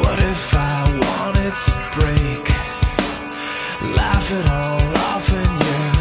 What if I wanted to break? Laugh it all off in you.